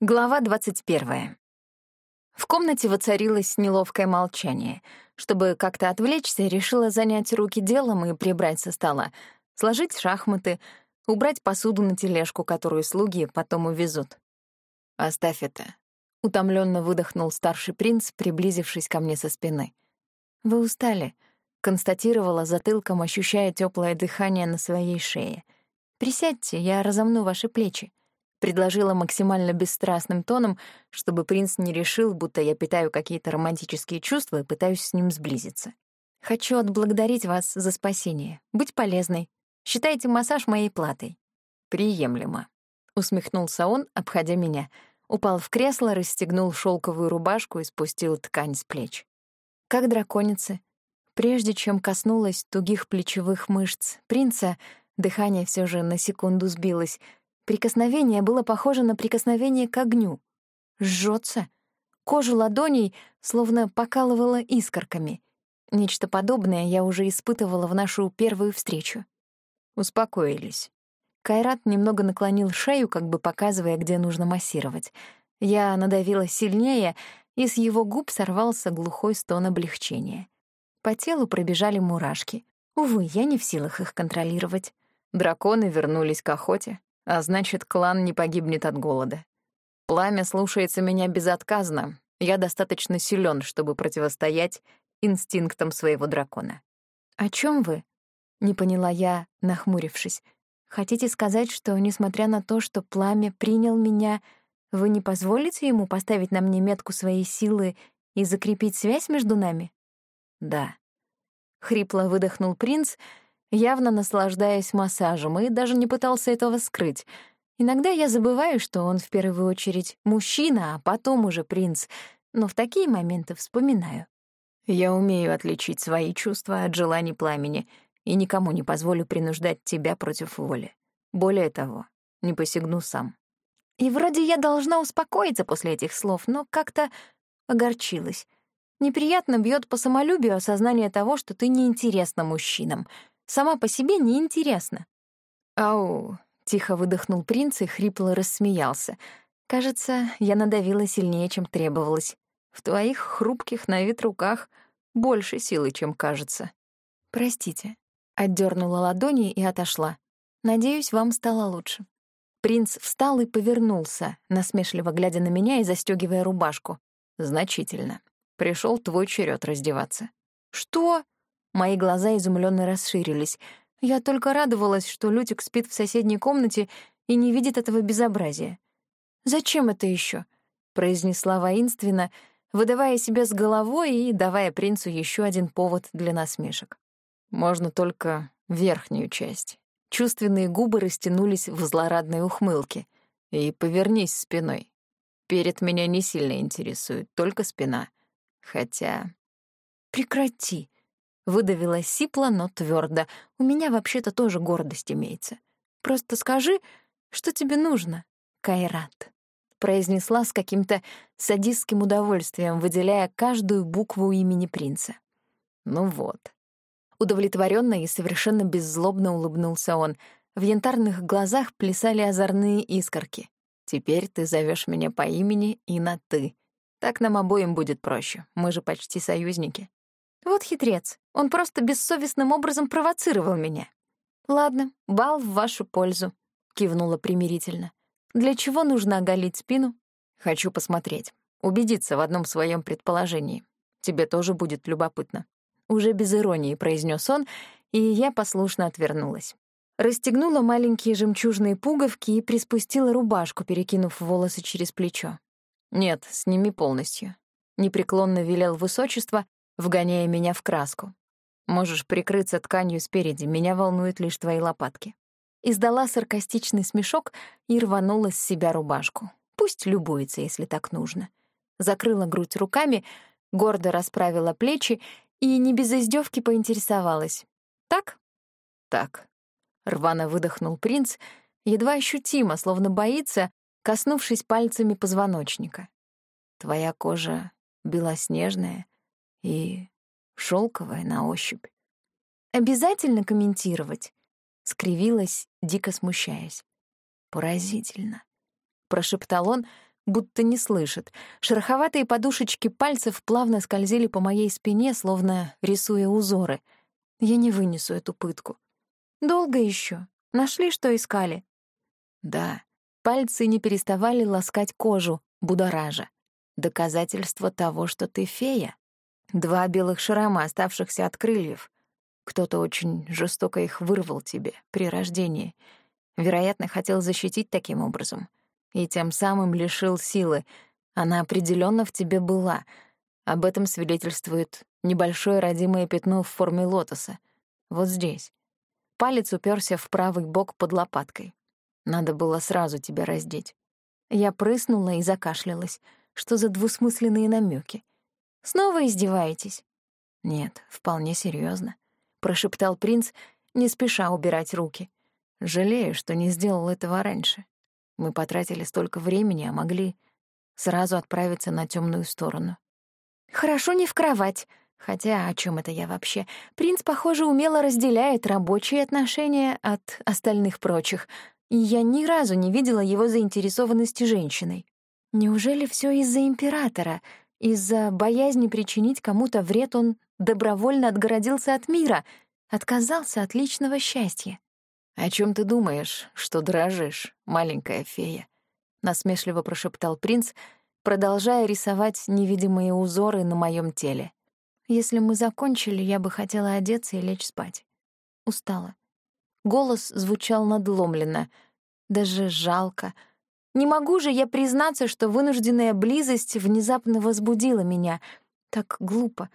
Глава 21. В комнате воцарилось неловкое молчание. Чтобы как-то отвлечься, решила занять руки делом и прибрать со стола, сложить шахматы, убрать посуду на тележку, которую слуги потом увезут. «Оставь это», — утомленно выдохнул старший принц, приблизившись ко мне со спины. «Вы устали», — констатировала затылком, ощущая теплое дыхание на своей шее. «Присядьте, я разомну ваши плечи» предложила максимально бесстрастным тоном, чтобы принц не решил, будто я питаю какие-то романтические чувства и пытаюсь с ним сблизиться. «Хочу отблагодарить вас за спасение, быть полезной. Считайте массаж моей платой». «Приемлемо», — усмехнулся он, обходя меня. Упал в кресло, расстегнул шелковую рубашку и спустил ткань с плеч. Как драконица. Прежде чем коснулась тугих плечевых мышц принца, дыхание все же на секунду сбилось — Прикосновение было похоже на прикосновение к огню. Жжется. Кожу ладоней словно покалывало искорками. Нечто подобное я уже испытывала в нашу первую встречу. Успокоились. Кайрат немного наклонил шею, как бы показывая, где нужно массировать. Я надавила сильнее, и с его губ сорвался глухой стон облегчения. По телу пробежали мурашки. Увы, я не в силах их контролировать. Драконы вернулись к охоте, а значит, клан не погибнет от голода. Пламя слушается меня безотказно. Я достаточно силен, чтобы противостоять инстинктам своего дракона. «О чем вы?» — не поняла я, нахмурившись. «Хотите сказать, что, несмотря на то, что пламя принял меня, вы не позволите ему поставить на мне метку своей силы и закрепить связь между нами?» «Да». Хрипло выдохнул принц — явно наслаждаясь массажем, и даже не пытался этого скрыть. Иногда я забываю, что он в первую очередь мужчина, а потом уже принц, но в такие моменты вспоминаю. Я умею отличить свои чувства от желаний пламени и никому не позволю принуждать тебя против воли. Более того, не посягну сам. И вроде я должна успокоиться после этих слов, но как-то огорчилась. Неприятно бьет по самолюбию осознание того, что ты неинтересна мужчинам — Сама по себе неинтересна. «Ау!» — тихо выдохнул принц и хрипло рассмеялся. «Кажется, я надавила сильнее, чем требовалось. В твоих хрупких на вид руках больше силы, чем кажется». «Простите», — отдернула ладони и отошла. «Надеюсь, вам стало лучше». Принц встал и повернулся, насмешливо глядя на меня и застегивая рубашку. «Значительно. Пришел твой черед раздеваться». «Что?» Мои глаза изумленно расширились. Я только радовалась, что Лютик спит в соседней комнате и не видит этого безобразия. «Зачем это еще? произнесла воинственно, выдавая себя с головой и давая принцу еще один повод для насмешек. «Можно только верхнюю часть». Чувственные губы растянулись в злорадной ухмылке. «И повернись спиной. Перед меня не сильно интересует, только спина. Хотя...» «Прекрати!» Выдавила сипло, но твердо. У меня вообще-то тоже гордость имеется. Просто скажи, что тебе нужно, Кайрат. Произнесла с каким-то садистским удовольствием, выделяя каждую букву имени принца. Ну вот. Удовлетворенно и совершенно беззлобно улыбнулся он. В янтарных глазах плясали озорные искорки. «Теперь ты зовешь меня по имени и на «ты». Так нам обоим будет проще, мы же почти союзники. Вот хитрец. Он просто бессовестным образом провоцировал меня. «Ладно, бал в вашу пользу», — кивнула примирительно. «Для чего нужно оголить спину?» «Хочу посмотреть, убедиться в одном своем предположении. Тебе тоже будет любопытно». Уже без иронии произнес он, и я послушно отвернулась. Расстегнула маленькие жемчужные пуговки и приспустила рубашку, перекинув волосы через плечо. «Нет, сними полностью», — непреклонно велел высочество, вгоняя меня в краску. Можешь прикрыться тканью спереди, меня волнуют лишь твои лопатки. Издала саркастичный смешок и рванула с себя рубашку. Пусть любуется, если так нужно. Закрыла грудь руками, гордо расправила плечи и не без издевки поинтересовалась. «Так?» «Так», — рвано выдохнул принц, едва ощутимо, словно боится, коснувшись пальцами позвоночника. «Твоя кожа белоснежная, и шелковая на ощупь. «Обязательно комментировать?» — скривилась, дико смущаясь. «Поразительно», — прошептал он, будто не слышит. Шероховатые подушечки пальцев плавно скользили по моей спине, словно рисуя узоры. Я не вынесу эту пытку. Долго еще. Нашли, что искали? Да. Пальцы не переставали ласкать кожу, будоража. Доказательство того, что ты фея. Два белых шрама, оставшихся от крыльев. Кто-то очень жестоко их вырвал тебе при рождении. Вероятно, хотел защитить таким образом. И тем самым лишил силы. Она определенно в тебе была. Об этом свидетельствует небольшое родимое пятно в форме лотоса. Вот здесь. Палец уперся в правый бок под лопаткой. Надо было сразу тебя раздеть. Я прыснула и закашлялась. Что за двусмысленные намеки? Снова издеваетесь? Нет, вполне серьезно, прошептал принц, не спеша убирать руки. Жалею, что не сделал этого раньше. Мы потратили столько времени, а могли сразу отправиться на темную сторону. Хорошо не в кровать. Хотя о чем это я вообще? Принц, похоже, умело разделяет рабочие отношения от остальных прочих, и я ни разу не видела его заинтересованности женщиной. Неужели все из-за императора — из-за боязни причинить кому-то вред он добровольно отгородился от мира, отказался от личного счастья. «О чем ты думаешь, что дрожишь, маленькая фея?» — насмешливо прошептал принц, продолжая рисовать невидимые узоры на моем теле. «Если мы закончили, я бы хотела одеться и лечь спать. Устала». Голос звучал надломленно, даже жалко — не могу же я признаться, что вынужденная близость внезапно возбудила меня. Так глупо.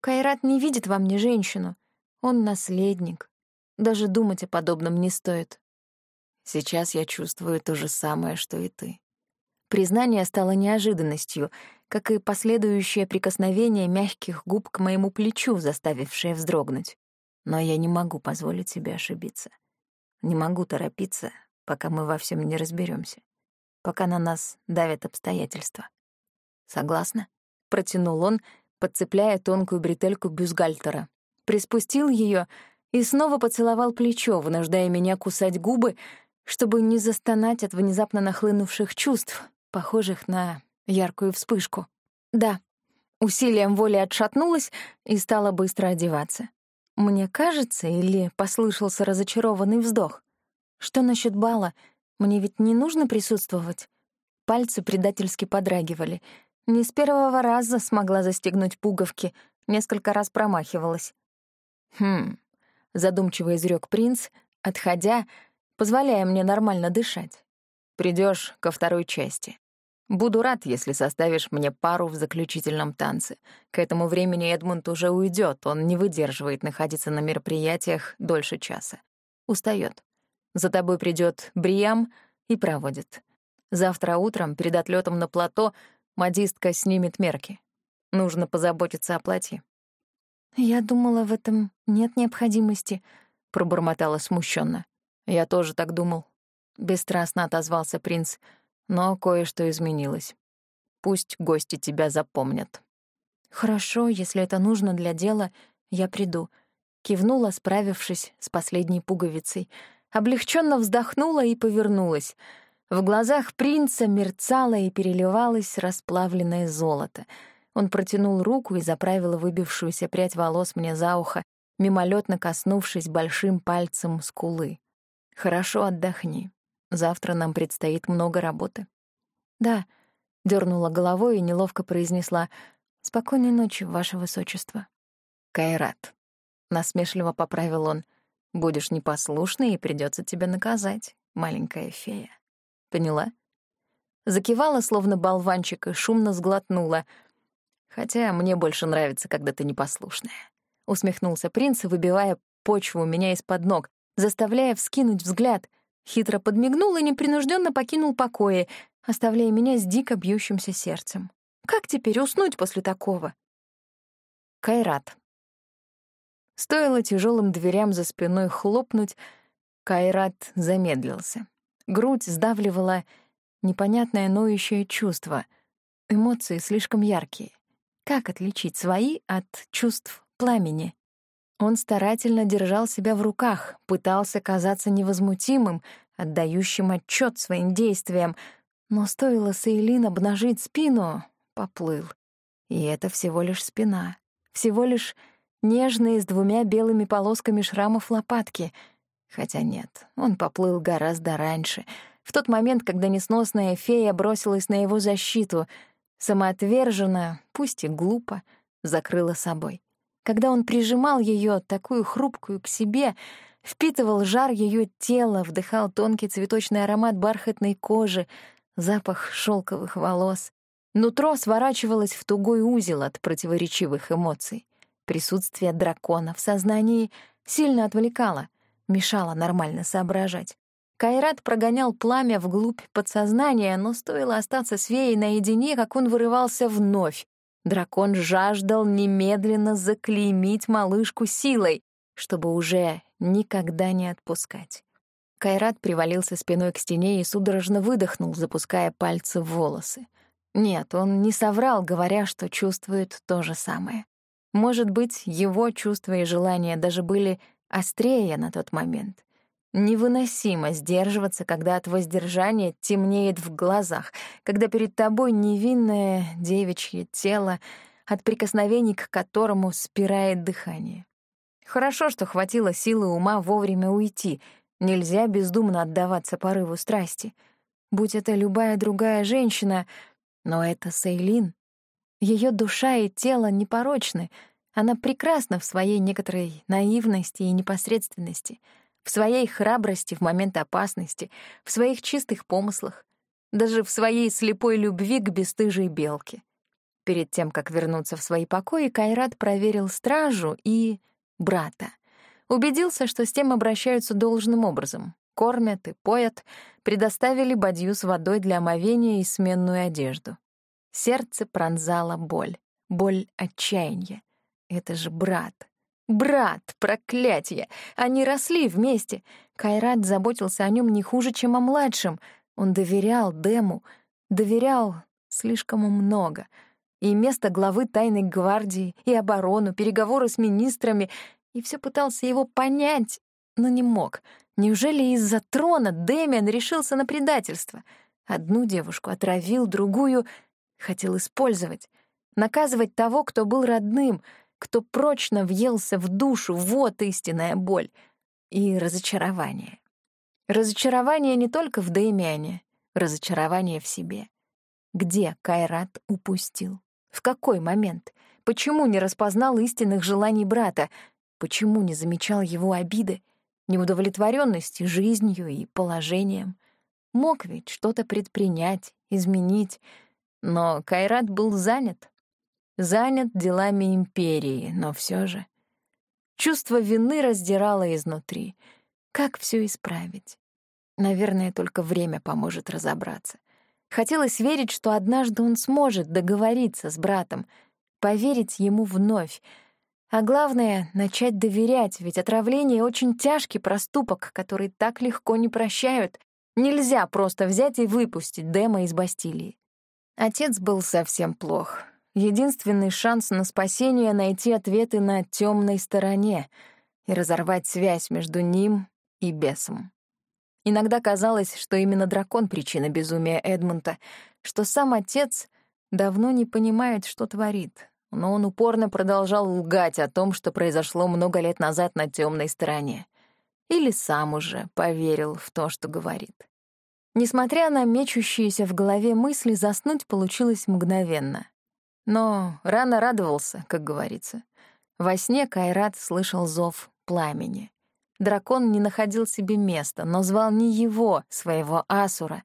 Кайрат не видит во мне женщину. Он наследник. Даже думать о подобном не стоит. Сейчас я чувствую то же самое, что и ты. Признание стало неожиданностью, как и последующее прикосновение мягких губ к моему плечу, заставившее вздрогнуть. Но я не могу позволить себе ошибиться. Не могу торопиться, пока мы во всем не разберемся пока на нас давят обстоятельства. Согласна? Протянул он, подцепляя тонкую бретельку бюстгальтера. Приспустил ее и снова поцеловал плечо, вынуждая меня кусать губы, чтобы не застонать от внезапно нахлынувших чувств, похожих на яркую вспышку. Да, усилием воли отшатнулась и стала быстро одеваться. Мне кажется, или послышался разочарованный вздох? Что насчет бала — мне ведь не нужно присутствовать. Пальцы предательски подрагивали. Не с первого раза смогла застегнуть пуговки, несколько раз промахивалась. «Хм», — задумчиво изрёк принц, отходя, позволяя мне нормально дышать. Придешь ко второй части. Буду рад, если составишь мне пару в заключительном танце. К этому времени Эдмунд уже уйдет, он не выдерживает находиться на мероприятиях дольше часа. Устает. За тобой придет Бриам и проводит. Завтра утром перед отлетом на плато модистка снимет мерки. Нужно позаботиться о платье. «Я думала, в этом нет необходимости», — пробормотала смущенно. «Я тоже так думал». Бесстрастно отозвался принц, но кое-что изменилось. Пусть гости тебя запомнят. «Хорошо, если это нужно для дела, я приду», — кивнула, справившись с последней пуговицей — облегченно вздохнула и повернулась. В глазах принца мерцало и переливалось расплавленное золото. Он протянул руку и заправил выбившуюся прядь волос мне за ухо, мимолетно коснувшись большим пальцем скулы. «Хорошо отдохни. Завтра нам предстоит много работы». «Да», — дернула головой и неловко произнесла «Спокойной ночи, ваше высочество». «Кайрат», — насмешливо поправил он, — Будешь непослушной, и придется тебя наказать, маленькая фея. Поняла? Закивала, словно болванчик, и шумно сглотнула. Хотя мне больше нравится, когда ты непослушная. Усмехнулся принц, выбивая почву у меня из-под ног, заставляя вскинуть взгляд. Хитро подмигнул и непринужденно покинул покои, оставляя меня с дико бьющимся сердцем. Как теперь уснуть после такого? Кайрат. Стоило тяжелым дверям за спиной хлопнуть, Кайрат замедлился. Грудь сдавливала непонятное ноющее чувство. Эмоции слишком яркие. Как отличить свои от чувств пламени? Он старательно держал себя в руках, пытался казаться невозмутимым, отдающим отчет своим действиям, Но стоило Сейлин обнажить спину, поплыл. И это всего лишь спина. Всего лишь нежные с двумя белыми полосками шрамов лопатки. Хотя нет, он поплыл гораздо раньше, в тот момент, когда несносная фея бросилась на его защиту, самоотверженно, пусть и глупо, закрыла собой. Когда он прижимал ее, такую хрупкую, к себе, впитывал жар ее тела, вдыхал тонкий цветочный аромат бархатной кожи, запах шелковых волос. Нутро сворачивалось в тугой узел от противоречивых эмоций. Присутствие дракона в сознании сильно отвлекало, мешало нормально соображать. Кайрат прогонял пламя вглубь подсознания, но стоило остаться с Веей наедине, как он вырывался вновь. Дракон жаждал немедленно заклеймить малышку силой, чтобы уже никогда не отпускать. Кайрат привалился спиной к стене и судорожно выдохнул, запуская пальцы в волосы. Нет, он не соврал, говоря, что чувствует то же самое. Может быть, его чувства и желания даже были острее на тот момент. Невыносимо сдерживаться, когда от воздержания темнеет в глазах, когда перед тобой невинное девичье тело, от прикосновений к которому спирает дыхание. Хорошо, что хватило силы ума вовремя уйти. Нельзя бездумно отдаваться порыву страсти. Будь это любая другая женщина, но это Сейлин. Ее душа и тело непорочны. Она прекрасна в своей некоторой наивности и непосредственности, в своей храбрости в момент опасности, в своих чистых помыслах, даже в своей слепой любви к бесстыжей белке. Перед тем, как вернуться в свои покои, Кайрат проверил стражу и брата. Убедился, что с тем обращаются должным образом. Кормят и поят, предоставили бадью с водой для омовения и сменную одежду. Сердце пронзала боль, боль отчаяния. Это же брат. Брат, проклятие! Они росли вместе. Кайрат заботился о нем не хуже, чем о младшем. Он доверял Дему, доверял слишком много — и место главы тайной гвардии, и оборону, переговоры с министрами, и все пытался его понять, но не мог. Неужели из-за трона Дэмиан решился на предательство? Одну девушку отравил, другую хотел использовать, наказывать того, кто был родным, кто прочно въелся в душу, вот истинная боль и разочарование. Разочарование не только в Дэмиане, разочарование в себе. Где Кайрат упустил? В какой момент? Почему не распознал истинных желаний брата? Почему не замечал его обиды, неудовлетворенности жизнью и положением? Мог ведь что-то предпринять, изменить, но Кайрат был занят. Занят делами империи, но все же. Чувство вины раздирало изнутри. Как все исправить? Наверное, только время поможет разобраться. Хотелось верить, что однажды он сможет договориться с братом, поверить ему вновь. А главное — начать доверять, ведь отравление — очень тяжкий проступок, который так легко не прощают. Нельзя просто взять и выпустить Дэма из Бастилии. Отец был совсем плох. Единственный шанс на спасение — найти ответы на темной стороне и разорвать связь между ним и бесом. Иногда казалось, что именно дракон — причина безумия Эдмунда, что сам отец давно не понимает, что творит, но он упорно продолжал лгать о том, что произошло много лет назад на темной стороне. Или сам уже поверил в то, что говорит. Несмотря на мечущиеся в голове мысли, заснуть получилось мгновенно. Но рано радовался, как говорится. Во сне Кайрат слышал зов пламени. Дракон не находил себе места, но звал не его, своего Асура,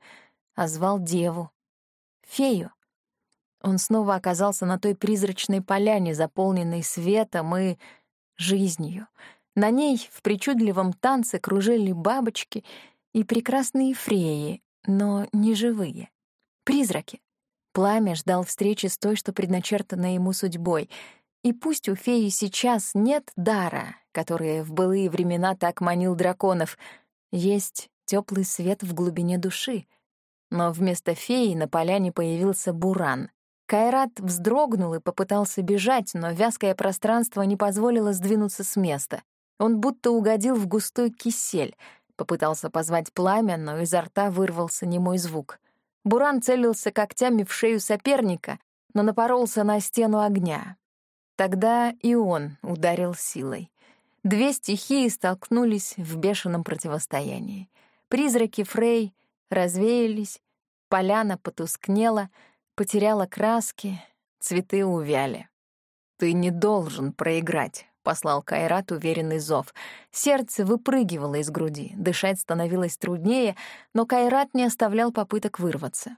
а звал деву, фею. Он снова оказался на той призрачной поляне, заполненной светом и жизнью. На ней в причудливом танце кружили бабочки и прекрасные фреи, но не живые. Призраки. Пламя ждал встречи с той, что предначертана ему судьбой. И пусть у феи сейчас нет дара, который в былые времена так манил драконов. Есть теплый свет в глубине души. Но вместо феи на поляне появился буран. Кайрат вздрогнул и попытался бежать, но вязкое пространство не позволило сдвинуться с места. Он будто угодил в густой кисель, попытался позвать пламя, но изо рта вырвался немой звук. Буран целился когтями в шею соперника, но напоролся на стену огня. Тогда и он ударил силой. Две стихии столкнулись в бешеном противостоянии. Призраки Фрей развеялись, поляна потускнела, потеряла краски, цветы увяли. «Ты не должен проиграть», — послал Кайрат уверенный зов. Сердце выпрыгивало из груди, дышать становилось труднее, но Кайрат не оставлял попыток вырваться.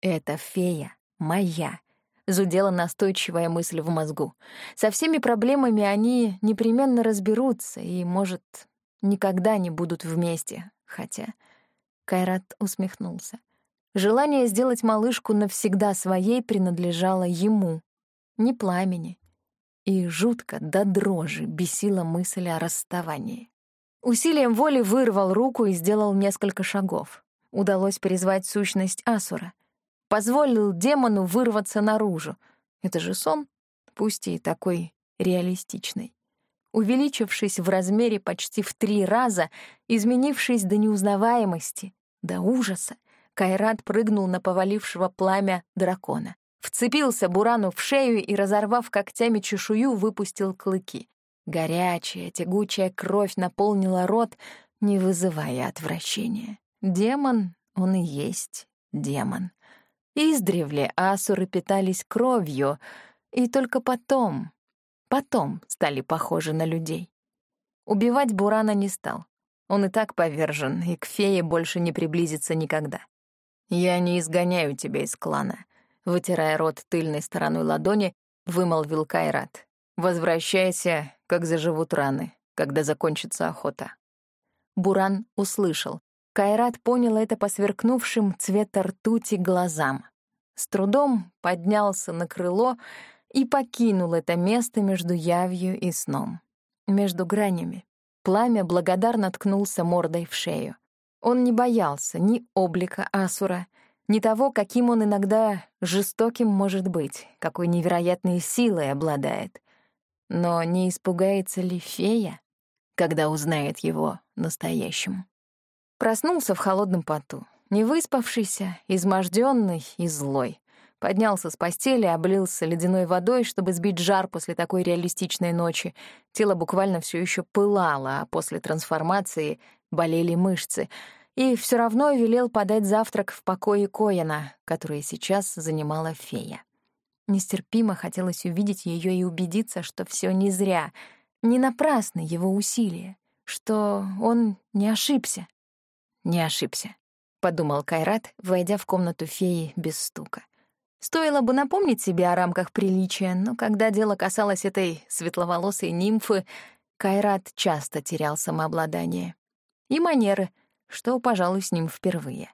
«Это фея моя», — зудела настойчивая мысль в мозгу. «Со всеми проблемами они непременно разберутся и, может, никогда не будут вместе, хотя...» Кайрат усмехнулся. Желание сделать малышку навсегда своей принадлежало ему, не пламени, и жутко до дрожи бесила мысль о расставании. Усилием воли вырвал руку и сделал несколько шагов. Удалось призвать сущность Асура. Позволил демону вырваться наружу. Это же сон, пусть и такой реалистичный. Увеличившись в размере почти в три раза, изменившись до неузнаваемости, до ужаса, Кайрат прыгнул на повалившего пламя дракона. Вцепился Бурану в шею и, разорвав когтями чешую, выпустил клыки. Горячая, тягучая кровь наполнила рот, не вызывая отвращения. Демон, он и есть демон. Издревле асуры питались кровью, и только потом, потом стали похожи на людей. Убивать Бурана не стал. Он и так повержен, и к фее больше не приблизится никогда. «Я не изгоняю тебя из клана», вытирая рот тыльной стороной ладони, вымолвил Кайрат. «Возвращайся, как заживут раны, когда закончится охота». Буран услышал. Кайрат понял это по сверкнувшим цвета ртути глазам. С трудом поднялся на крыло и покинул это место между явью и сном. Между гранями. Пламя благодарно ткнулся мордой в шею. Он не боялся ни облика Асура, ни того, каким он иногда жестоким может быть, какой невероятной силой обладает. Но не испугается ли фея, когда узнает его настоящим? Проснулся в холодном поту, невыспавшийся, измождённый и злой. Поднялся с постели, облился ледяной водой, чтобы сбить жар после такой реалистичной ночи. Тело буквально все еще пылало, а после трансформации болели мышцы — и все равно велел подать завтрак в покое Коина, который сейчас занимала фея. Нестерпимо хотелось увидеть ее и убедиться, что все не зря, не напрасны его усилия, что он не ошибся. «Не ошибся», — подумал Кайрат, войдя в комнату феи без стука. Стоило бы напомнить себе о рамках приличия, но когда дело касалось этой светловолосой нимфы, Кайрат часто терял самообладание. И манеры — что, пожалуй, с ним впервые.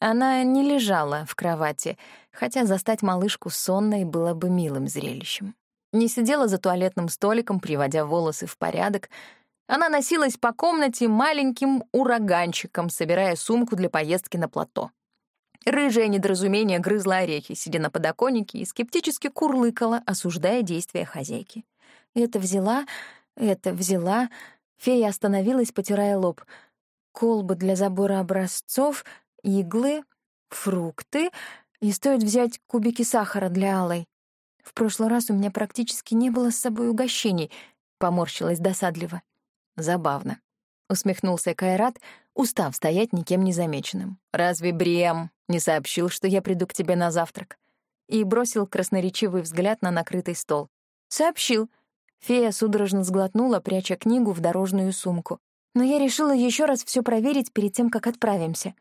Она не лежала в кровати, хотя застать малышку сонной было бы милым зрелищем. Не сидела за туалетным столиком, приводя волосы в порядок. Она носилась по комнате маленьким ураганчиком, собирая сумку для поездки на плато. Рыжее недоразумение грызла орехи, сидя на подоконнике, и скептически курлыкала, осуждая действия хозяйки. Это взяла, это взяла. Фея остановилась, потирая лоб — колбы для забора образцов, иглы, фрукты, и стоит взять кубики сахара для Алой. В прошлый раз у меня практически не было с собой угощений, поморщилась досадливо. Забавно. Усмехнулся Кайрат, устав стоять никем не замеченным. «Разве Бриэм не сообщил, что я приду к тебе на завтрак?» И бросил красноречивый взгляд на накрытый стол. «Сообщил». Фея судорожно сглотнула, пряча книгу в дорожную сумку но я решила еще раз все проверить перед тем, как отправимся.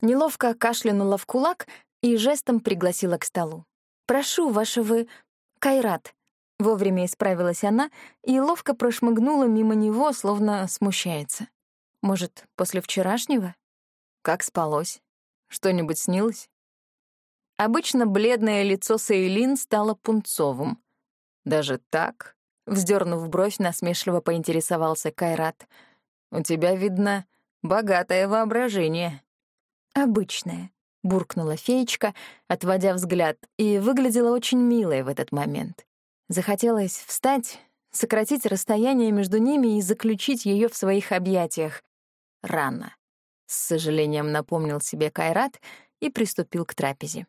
Неловко кашлянула в кулак и жестом пригласила к столу. «Прошу, вашего Кайрат». Вовремя исправилась она и ловко прошмыгнула мимо него, словно смущается. «Может, после вчерашнего?» «Как спалось? Что-нибудь снилось?» Обычно бледное лицо Сейлин стало пунцовым. «Даже так?» — вздернув бровь, насмешливо поинтересовался Кайрат — у тебя, видно, богатое воображение». «Обычное», — буркнула феечка, отводя взгляд, и выглядела очень милой в этот момент. Захотелось встать, сократить расстояние между ними и заключить ее в своих объятиях. Рано. С сожалением напомнил себе Кайрат и приступил к трапезе.